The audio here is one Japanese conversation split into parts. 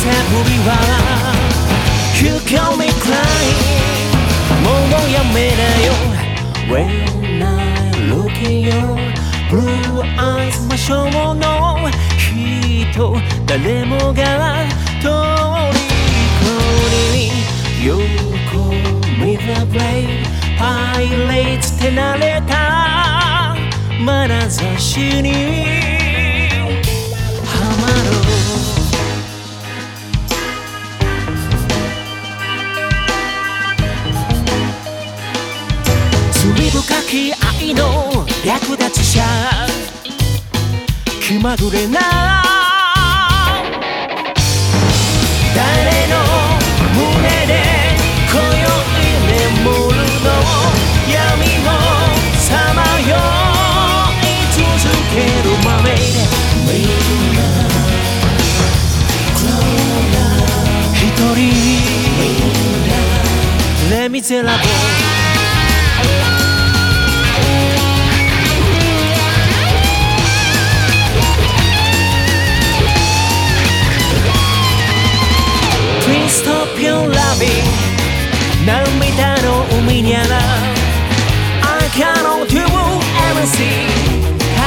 せぶりは You call me crying もうやめなよ When I look in your blue eyes 真正の人誰もが虜に You call me the brave Pirates 手慣れた眼差しに略奪者。気まぐれな。誰の胸で今宵眠るの？闇をさまよい。続けるまめ一人。レ・ミゼラブル涙の海にゃら赤のトゥブエムシー。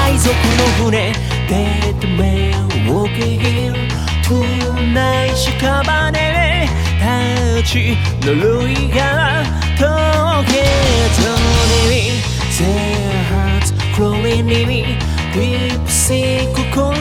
海賊の船デッドメンウォーキングトゥーナイシカバネレタチのルイが溶けとねみゼーハーツクローリンリミディープシーココ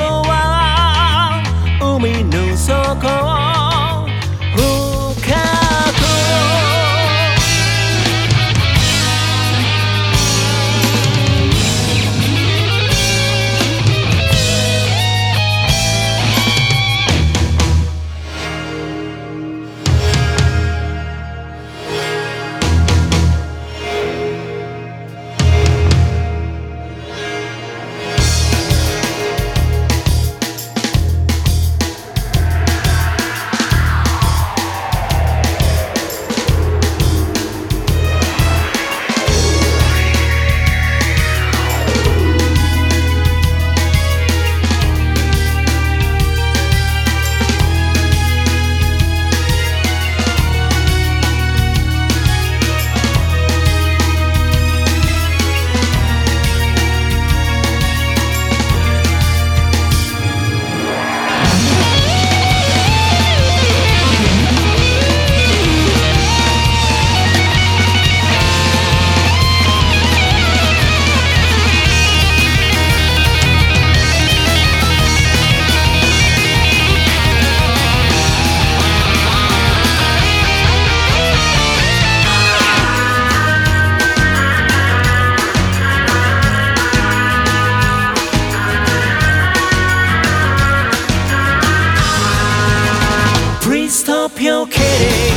Please stop your kidding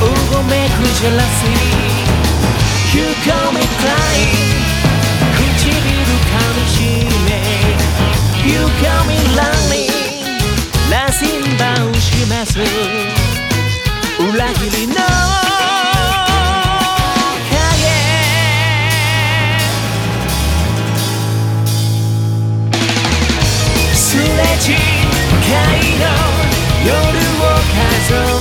うごめくジェラシー You call me crying 唇噛みしめ You call me lonely 羅針盤します裏切りの影すれ違いの夜 casual